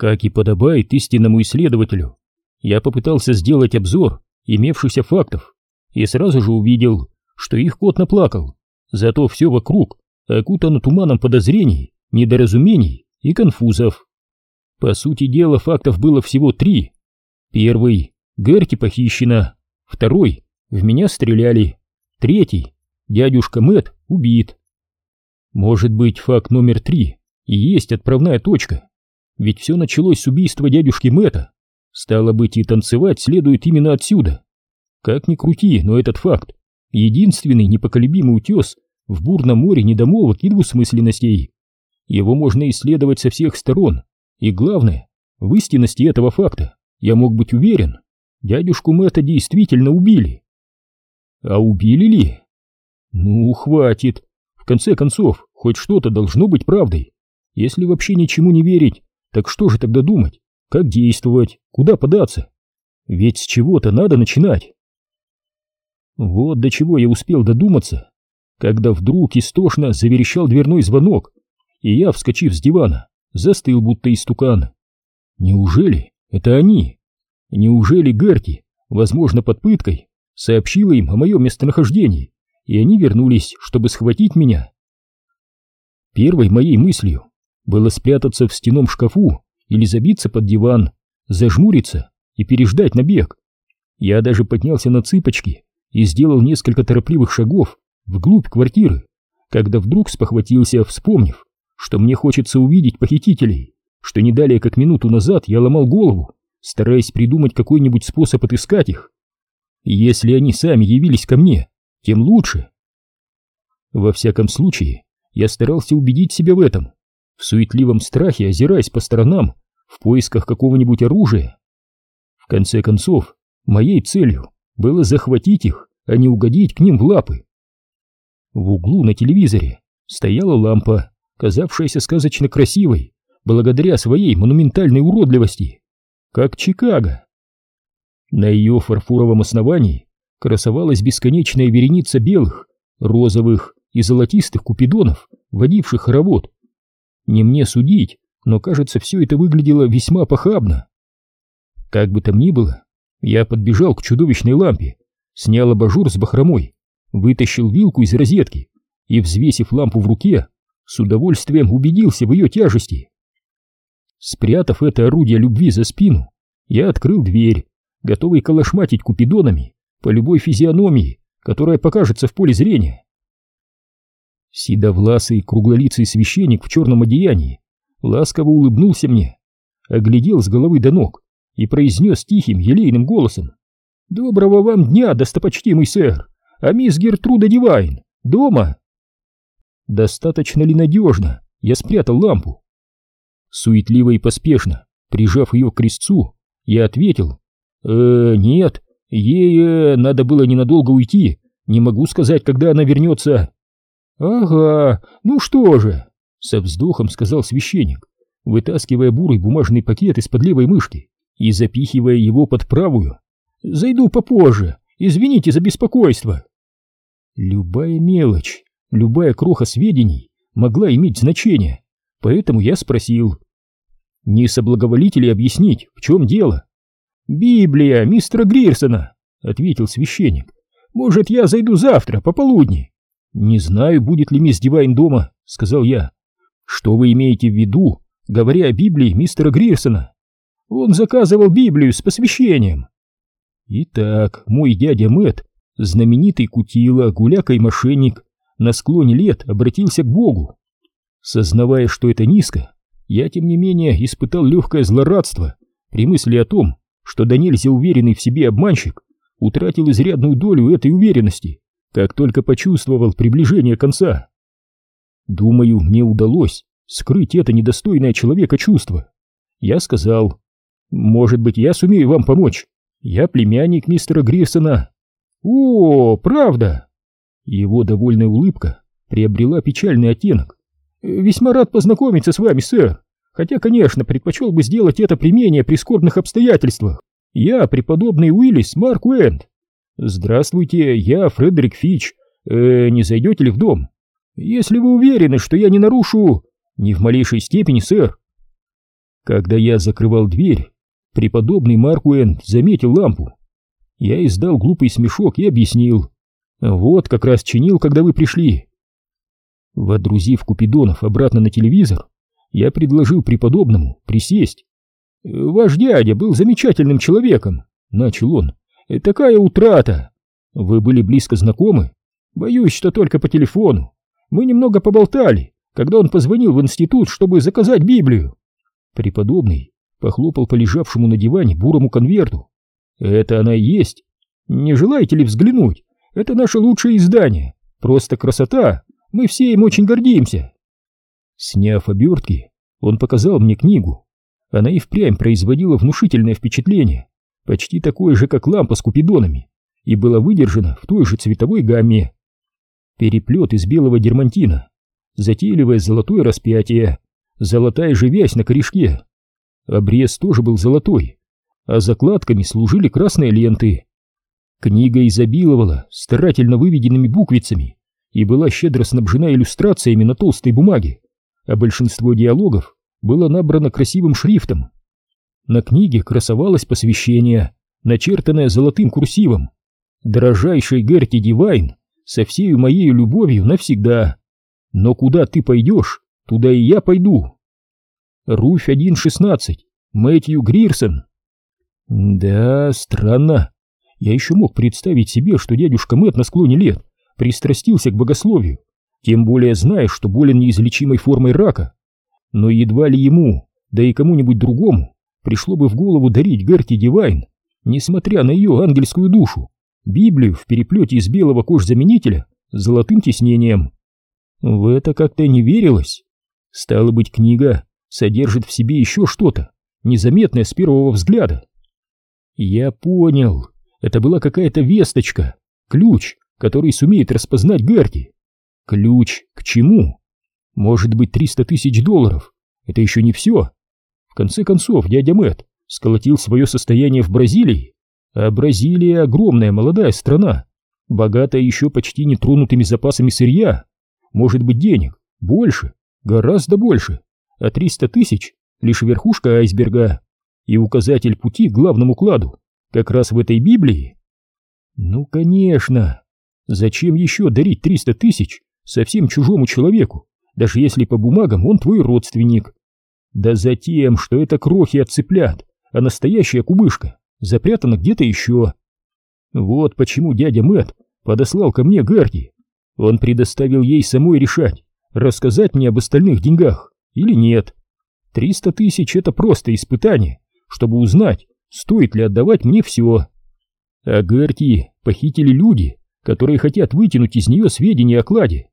Как и подобает истинному исследователю, я попытался сделать обзор имевшихся фактов и сразу же увидел, что их кот наплакал, зато все вокруг окутано туманом подозрений, недоразумений и конфузов. По сути дела, фактов было всего три. Первый — Герти похищена. Второй — в меня стреляли. Третий — дядюшка Мэт убит. Может быть, факт номер три и есть отправная точка. Ведь все началось с убийства дядюшки Мэта. Стало быть, и танцевать следует именно отсюда. Как ни крути, но этот факт — единственный непоколебимый утес в бурном море недомолвок и двусмысленностей. Его можно исследовать со всех сторон, и главное, в истинности этого факта я мог быть уверен, дядюшку Мэтта действительно убили. А убили ли? Ну, хватит. В конце концов, хоть что-то должно быть правдой. Если вообще ничему не верить, так что же тогда думать? Как действовать? Куда податься? Ведь с чего-то надо начинать. Вот до чего я успел додуматься, когда вдруг истошно заверещал дверной звонок, и я, вскочив с дивана, застыл будто истукан. Неужели это они? Неужели Герти, возможно, под пыткой, сообщила им о моем местонахождении, и они вернулись, чтобы схватить меня? Первой моей мыслью было спрятаться в стеном шкафу или забиться под диван, зажмуриться и переждать набег. Я даже поднялся на цыпочки и сделал несколько торопливых шагов вглубь квартиры, когда вдруг спохватился, вспомнив, что мне хочется увидеть похитителей, что не далее как минуту назад я ломал голову, стараясь придумать какой-нибудь способ отыскать их. если они сами явились ко мне, тем лучше. Во всяком случае, я старался убедить себя в этом, в суетливом страхе озираясь по сторонам в поисках какого-нибудь оружия. В конце концов, моей целью было захватить их, а не угодить к ним в лапы. В углу на телевизоре стояла лампа, казавшаяся сказочно красивой, благодаря своей монументальной уродливости, как Чикаго. На ее фарфоровом основании красовалась бесконечная вереница белых, розовых и золотистых купидонов, водивших хоровод не мне судить, но, кажется, все это выглядело весьма похабно. Как бы там ни было, я подбежал к чудовищной лампе, снял абажур с бахромой, вытащил вилку из розетки и, взвесив лампу в руке, с удовольствием убедился в ее тяжести. Спрятав это орудие любви за спину, я открыл дверь, готовый колошматить купидонами по любой физиономии, которая покажется в поле зрения. Седовласый круглолицый священник в черном одеянии ласково улыбнулся мне, оглядел с головы до ног и произнес тихим, елейным голосом. «Доброго вам дня, достопочтимый сэр! А мисс Гертруда Дивайн дома?» Достаточно ли надежно я спрятал лампу? Суетливо и поспешно, прижав ее к крестцу, я ответил. «Э, нет, ей э, надо было ненадолго уйти, не могу сказать, когда она вернется». «Ага, ну что же», — со вздохом сказал священник, вытаскивая бурый бумажный пакет из-под левой мышки и запихивая его под правую. «Зайду попозже, извините за беспокойство». Любая мелочь, любая кроха сведений могла иметь значение, поэтому я спросил. «Не соблаговолите ли объяснить, в чем дело?» «Библия мистера Грирсона», — ответил священник. «Может, я зайду завтра, пополудни?» «Не знаю, будет ли мисс Дивайн дома», — сказал я. «Что вы имеете в виду, говоря о Библии мистера Грирсона?» «Он заказывал Библию с посвящением». Итак, мой дядя Мэт, знаменитый кутила, гуляка и мошенник, на склоне лет обратился к Богу. Сознавая, что это низко, я, тем не менее, испытал легкое злорадство при мысли о том, что до нельзя уверенный в себе обманщик утратил изрядную долю этой уверенности как только почувствовал приближение конца. Думаю, мне удалось скрыть это недостойное человека чувство. Я сказал, может быть, я сумею вам помочь. Я племянник мистера Грирсона. О, правда? Его довольная улыбка приобрела печальный оттенок. Весьма рад познакомиться с вами, сэр. Хотя, конечно, предпочел бы сделать это при менее прискорбных обстоятельствах. Я преподобный Уиллис Марк Уэнд. «Здравствуйте, я Фредерик Фич. Э, не зайдете ли в дом? Если вы уверены, что я не нарушу...» «Ни в малейшей степени, сэр». Когда я закрывал дверь, преподобный Маркуэн заметил лампу. Я издал глупый смешок и объяснил. Вот как раз чинил, когда вы пришли. Водрузив Купидонов обратно на телевизор, я предложил преподобному присесть. «Ваш дядя был замечательным человеком», — начал он. «Такая утрата! Вы были близко знакомы? Боюсь, что только по телефону. Мы немного поболтали, когда он позвонил в институт, чтобы заказать Библию». Преподобный похлопал по лежавшему на диване бурому конверту. «Это она и есть. Не желаете ли взглянуть? Это наше лучшее издание. Просто красота. Мы все им очень гордимся». Сняв обертки, он показал мне книгу. Она и впрямь производила внушительное впечатление, почти такое же, как лампа с купидонами, и была выдержана в той же цветовой гамме. Переплет из белого дермантина, затейливое золотое распятие, золотая же на корешке. Обрез тоже был золотой, а закладками служили красные ленты. Книга изобиловала старательно выведенными буквицами и была щедро снабжена иллюстрациями на толстой бумаге, а большинство диалогов было набрано красивым шрифтом. На книге красовалось посвящение, начертанное золотым курсивом. «Дорожайший Герти Дивайн, со всею моей любовью навсегда. Но куда ты пойдешь, туда и я пойду». Руфь 1.16, Мэтью Грирсон. Да, странно. Я еще мог представить себе, что дядюшка Мэтт на склоне лет пристрастился к богословию, тем более зная, что болен неизлечимой формой рака. Но едва ли ему, да и кому-нибудь другому, пришло бы в голову дарить Герти Дивайн, несмотря на ее ангельскую душу, Библию в переплете из белого кожзаменителя с золотым тиснением. В это как-то не верилось. Стало быть, книга содержит в себе еще что-то, незаметное с первого взгляда. Я понял, это была какая-то весточка, ключ, который сумеет распознать Герти. Ключ к чему? Может быть, 300 тысяч долларов. Это еще не все. В конце концов, дядя Мэтт сколотил свое состояние в Бразилии. А Бразилия огромная молодая страна, богатая еще почти нетронутыми запасами сырья. Может быть, денег больше, гораздо больше. А 300 тысяч — лишь верхушка айсберга. И указатель пути к главному кладу как раз в этой Библии. Ну, конечно. Зачем еще дарить 300 тысяч совсем чужому человеку, даже если по бумагам он твой родственник? Да за тем, что это крохи от цыплят, а настоящая кубышка запрятана где-то еще. Вот почему дядя Мэт подослал ко мне Гарди. Он предоставил ей самой решать, рассказать мне об остальных деньгах или нет. Триста тысяч — это просто испытание, чтобы узнать, стоит ли отдавать мне все. А Герти похитили люди, которые хотят вытянуть из нее сведения о кладе.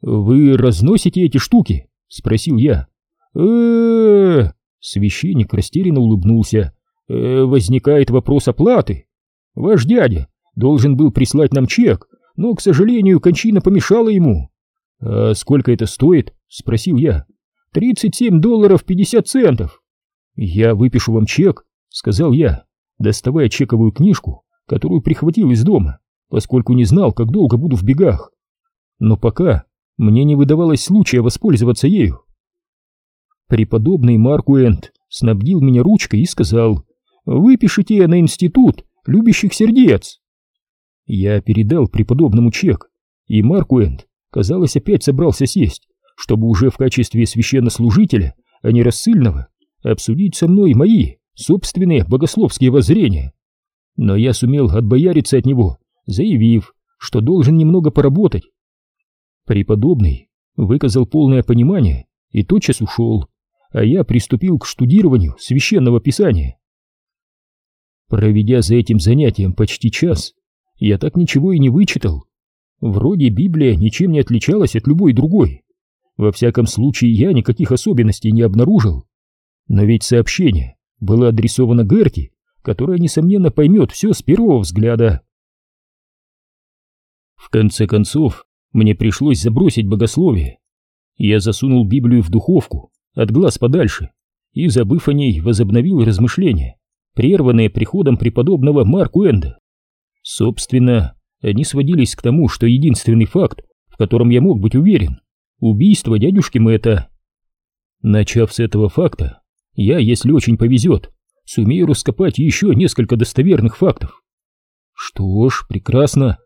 «Вы разносите эти штуки?» — спросил я. Э Священник растерянно улыбнулся. «Э, «Возникает вопрос оплаты. Ваш дядя должен был прислать нам чек, но, к сожалению, кончина помешала ему». «А сколько это стоит?» — спросил я. «Тридцать семь долларов пятьдесят центов». «Я выпишу вам чек», — сказал я, доставая чековую книжку, которую прихватил из дома, поскольку не знал, как долго буду в бегах. Но пока мне не выдавалось случая воспользоваться ею. Преподобный Маркуэнт снабдил меня ручкой и сказал, «Выпишите на институт любящих сердец». Я передал преподобному чек, и Маркуэнт, казалось, опять собрался сесть, чтобы уже в качестве священнослужителя, а не рассыльного, обсудить со мной мои собственные богословские воззрения. Но я сумел отбояриться от него, заявив, что должен немного поработать. Преподобный выказал полное понимание и тотчас ушел, а я приступил к штудированию священного писания. Проведя за этим занятием почти час, я так ничего и не вычитал. Вроде Библия ничем не отличалась от любой другой. Во всяком случае, я никаких особенностей не обнаружил. Но ведь сообщение было адресовано Герти, которая, несомненно, поймет все с первого взгляда. В конце концов, мне пришлось забросить богословие. Я засунул Библию в духовку, от глаз подальше, и, забыв о ней, возобновил размышления, прерванные приходом преподобного Марку Энда. Собственно, они сводились к тому, что единственный факт, в котором я мог быть уверен, убийство дядюшки Мэтта. Начав с этого факта, я, если очень повезет, сумею раскопать еще несколько достоверных фактов. Что ж, прекрасно.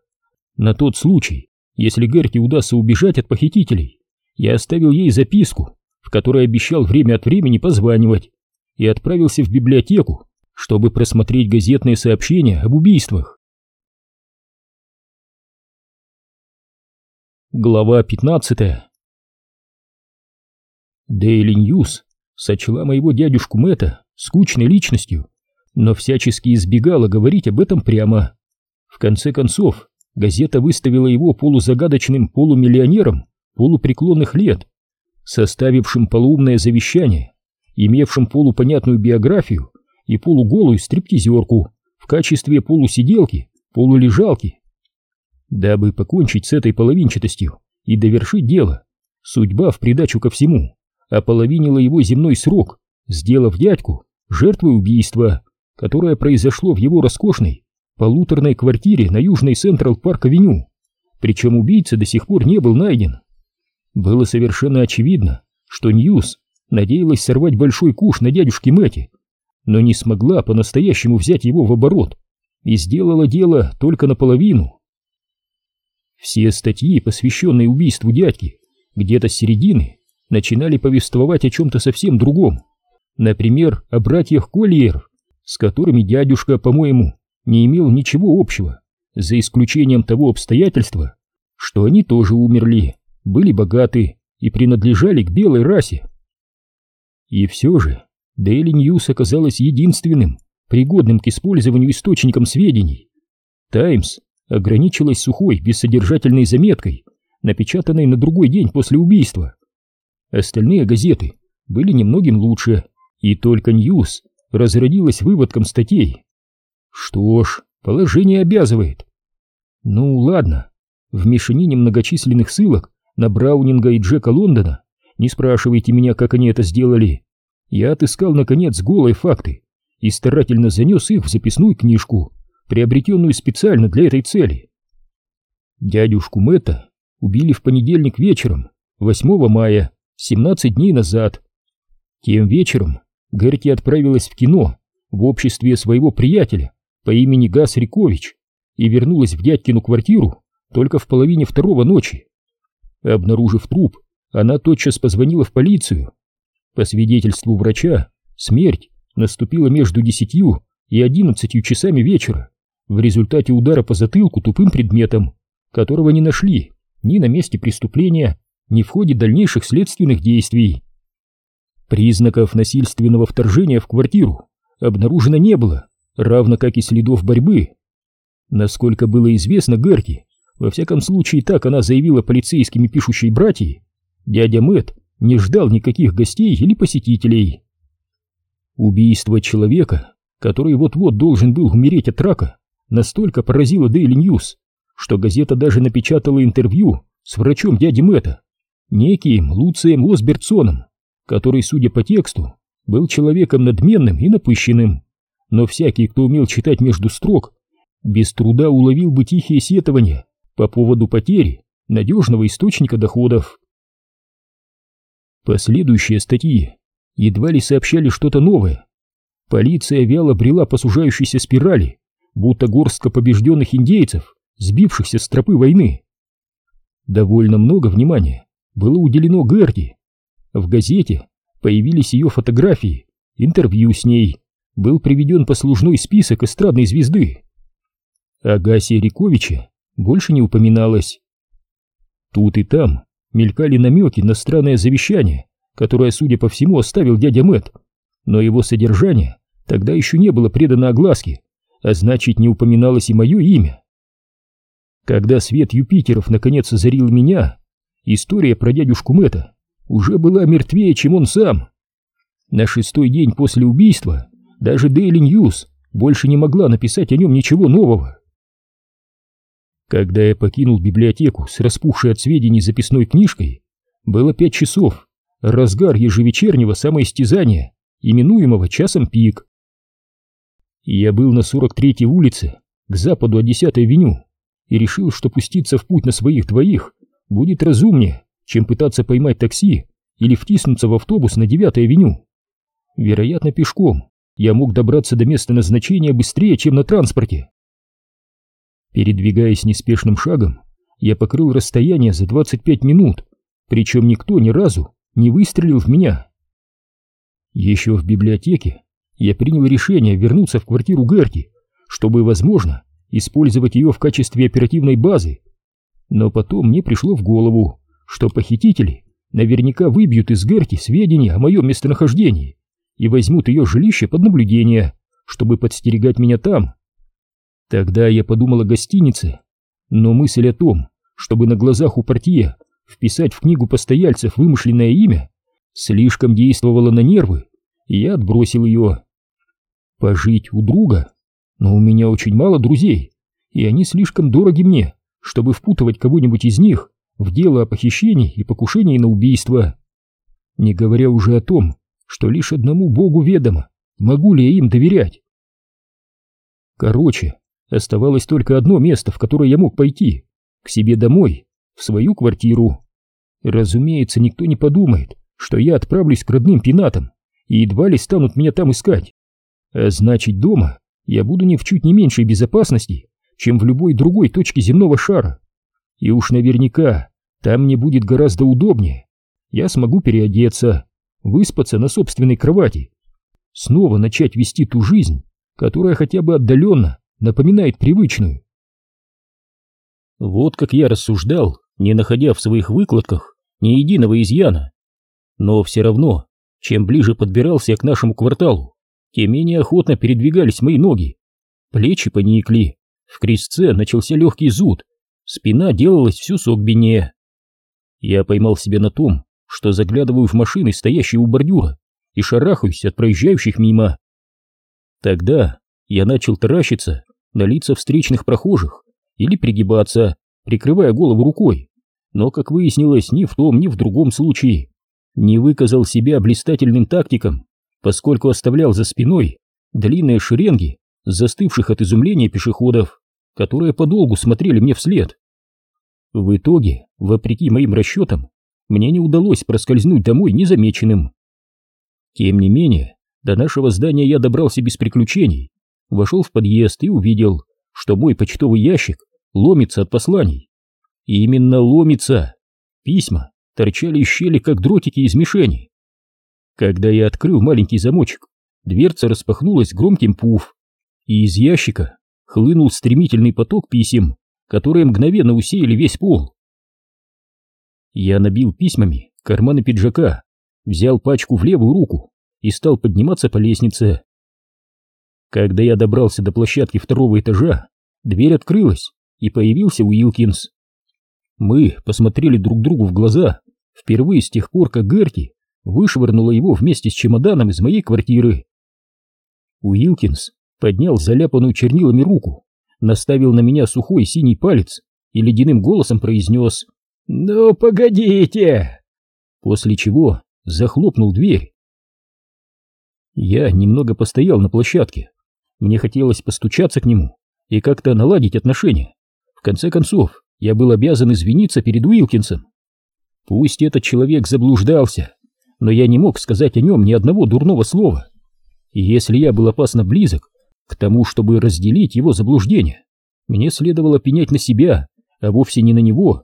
На тот случай, если Герти удастся убежать от похитителей, я оставил ей записку, в которой обещал время от времени позванивать, и отправился в библиотеку, чтобы просмотреть газетные сообщения об убийствах. Глава 15 Дейли Ньюс сочла моего дядюшку Мэтта скучной личностью, но всячески избегала говорить об этом прямо. В конце концов, газета выставила его полузагадочным полумиллионером полупреклонных лет, составившим полуумное завещание, имевшим полупонятную биографию и полуголую стриптизерку в качестве полусиделки, полулежалки. Дабы покончить с этой половинчатостью и довершить дело, судьба в придачу ко всему ополовинила его земной срок, сделав дядьку жертвой убийства, которое произошло в его роскошной полуторной квартире на южной Централ Парк-авеню, причем убийца до сих пор не был найден. Было совершенно очевидно, что Ньюс надеялась сорвать большой куш на дядюшке Мэтте, но не смогла по-настоящему взять его в оборот и сделала дело только наполовину. Все статьи, посвященные убийству дядьки, где-то с середины начинали повествовать о чем-то совсем другом. Например, о братьях Кольер, с которыми дядюшка, по-моему, не имел ничего общего, за исключением того обстоятельства, что они тоже умерли, были богаты и принадлежали к белой расе. И все же Daily News оказалась единственным, пригодным к использованию источником сведений. Таймс ограничилась сухой, бессодержательной заметкой, напечатанной на другой день после убийства. Остальные газеты были немногим лучше, и только Ньюс разродилась выводком статей. Что ж, положение обязывает. Ну ладно, в мешанине многочисленных ссылок на Браунинга и Джека Лондона, не спрашивайте меня, как они это сделали, я отыскал, наконец, голые факты и старательно занес их в записную книжку, приобретенную специально для этой цели. Дядюшку Мэтта убили в понедельник вечером, 8 мая, 17 дней назад. Тем вечером Герти отправилась в кино в обществе своего приятеля по имени Гас Рикович и вернулась в дядькину квартиру только в половине второго ночи. Обнаружив труп, она тотчас позвонила в полицию. По свидетельству врача, смерть наступила между десятью и одиннадцатью часами вечера в результате удара по затылку тупым предметом, которого не нашли ни на месте преступления, не в ходе дальнейших следственных действий. Признаков насильственного вторжения в квартиру обнаружено не было, равно как и следов борьбы. Насколько было известно Герти, во всяком случае так она заявила полицейскими пишущей братьей, дядя Мэт не ждал никаких гостей или посетителей. Убийство человека, который вот-вот должен был умереть от рака, настолько поразило Daily News, что газета даже напечатала интервью с врачом дяди Мэтта неким Луцием Осбертсоном, который, судя по тексту, был человеком надменным и напыщенным, но всякий, кто умел читать между строк, без труда уловил бы тихие сетования по поводу потери надежного источника доходов. Последующие статьи едва ли сообщали что-то новое. Полиция вяло брела по сужающейся спирали, будто горстка побежденных индейцев, сбившихся с тропы войны. Довольно много внимания было уделено Герди. В газете появились ее фотографии, интервью с ней, был приведен послужной список эстрадной звезды. О Гасе Риковиче больше не упоминалось. Тут и там мелькали намеки на странное завещание, которое, судя по всему, оставил дядя Мэт, но его содержание тогда еще не было предано огласке, а значит, не упоминалось и мое имя. Когда свет Юпитеров наконец озарил меня, История про дядюшку Мэтта уже была мертвее, чем он сам. На шестой день после убийства даже Daily News больше не могла написать о нем ничего нового. Когда я покинул библиотеку с распухшей от сведений записной книжкой, было пять часов, разгар ежевечернего самоистязания, именуемого часом пик. Я был на 43-й улице, к западу от 10-й авеню, и решил, что пуститься в путь на своих двоих будет разумнее, чем пытаться поймать такси или втиснуться в автобус на 9-й авеню. Вероятно, пешком я мог добраться до места назначения быстрее, чем на транспорте. Передвигаясь неспешным шагом, я покрыл расстояние за 25 минут, причем никто ни разу не выстрелил в меня. Еще в библиотеке я принял решение вернуться в квартиру Герти, чтобы, возможно, использовать ее в качестве оперативной базы. Но потом мне пришло в голову, что похитители наверняка выбьют из Герти сведения о моем местонахождении и возьмут ее жилище под наблюдение, чтобы подстерегать меня там. Тогда я подумал о гостинице, но мысль о том, чтобы на глазах у портье вписать в книгу постояльцев вымышленное имя, слишком действовала на нервы, и я отбросил ее. Пожить у друга? Но у меня очень мало друзей, и они слишком дороги мне, чтобы впутывать кого-нибудь из них в дело о похищении и покушении на убийство. Не говоря уже о том, что лишь одному богу ведомо, могу ли я им доверять. Короче, оставалось только одно место, в которое я мог пойти, к себе домой, в свою квартиру. Разумеется, никто не подумает, что я отправлюсь к родным пенатам, и едва ли станут меня там искать. А значит, дома я буду не в чуть не меньшей безопасности, чем в любой другой точке земного шара. И уж наверняка там мне будет гораздо удобнее. Я смогу переодеться, выспаться на собственной кровати, снова начать вести ту жизнь, которая хотя бы отдаленно напоминает привычную. Вот как я рассуждал, не находя в своих выкладках ни единого изъяна. Но все равно, чем ближе подбирался я к нашему кварталу, тем менее охотно передвигались мои ноги. Плечи поникли, в крестце начался легкий зуд, спина делалась все согбеннее. Я поймал себя на том, что заглядываю в машины, стоящие у бордюра, и шарахаюсь от проезжающих мимо. Тогда я начал таращиться на лица встречных прохожих или пригибаться, прикрывая голову рукой, но, как выяснилось, ни в том, ни в другом случае не выказал себя блистательным тактиком, поскольку оставлял за спиной длинные шеренги застывших от изумления пешеходов, которые подолгу смотрели мне вслед. В итоге, вопреки моим расчетам, мне не удалось проскользнуть домой незамеченным. Тем не менее, до нашего здания я добрался без приключений, вошел в подъезд и увидел, что мой почтовый ящик ломится от посланий. И именно ломится. Письма торчали из щели, как дротики из мишени. Когда я открыл маленький замочек, дверца распахнулась громким пуф, и из ящика хлынул стремительный поток писем, которые мгновенно усеяли весь пол. Я набил письмами карманы пиджака, взял пачку в левую руку и стал подниматься по лестнице. Когда я добрался до площадки второго этажа, дверь открылась, и появился Уилкинс. Мы посмотрели друг другу в глаза впервые с тех пор, как Герти вышвырнула его вместе с чемоданом из моей квартиры. Уилкинс поднял заляпанную чернилами руку, наставил на меня сухой синий палец и ледяным голосом произнес «Ну, погодите!» После чего захлопнул дверь. Я немного постоял на площадке. Мне хотелось постучаться к нему и как-то наладить отношения. В конце концов, я был обязан извиниться перед Уилкинсом. Пусть этот человек заблуждался, но я не мог сказать о нем ни одного дурного слова. И если я был опасно близок к тому, чтобы разделить его заблуждение, мне следовало пенять на себя, а вовсе не на него.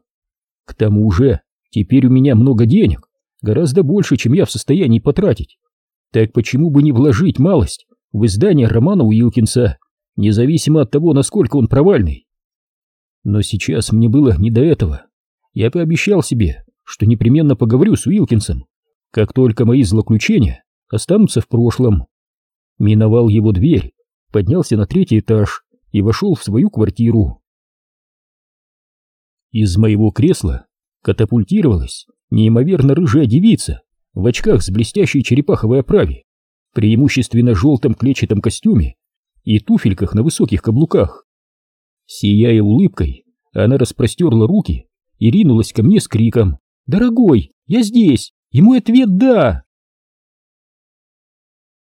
К тому же, теперь у меня много денег, гораздо больше, чем я в состоянии потратить. Так почему бы не вложить малость в издание романа Уилкинса, независимо от того, насколько он провальный? Но сейчас мне было не до этого. Я пообещал себе, что непременно поговорю с Уилкинсом, как только мои злоключения останутся в прошлом. Миновал его дверь, поднялся на третий этаж и вошел в свою квартиру. Из моего кресла катапультировалась неимоверно рыжая девица в очках с блестящей черепаховой оправе, преимущественно желтом клетчатом костюме и туфельках на высоких каблуках. Сияя улыбкой, она распростерла руки и ринулась ко мне с криком «Дорогой, я здесь!» Мой ответ «да».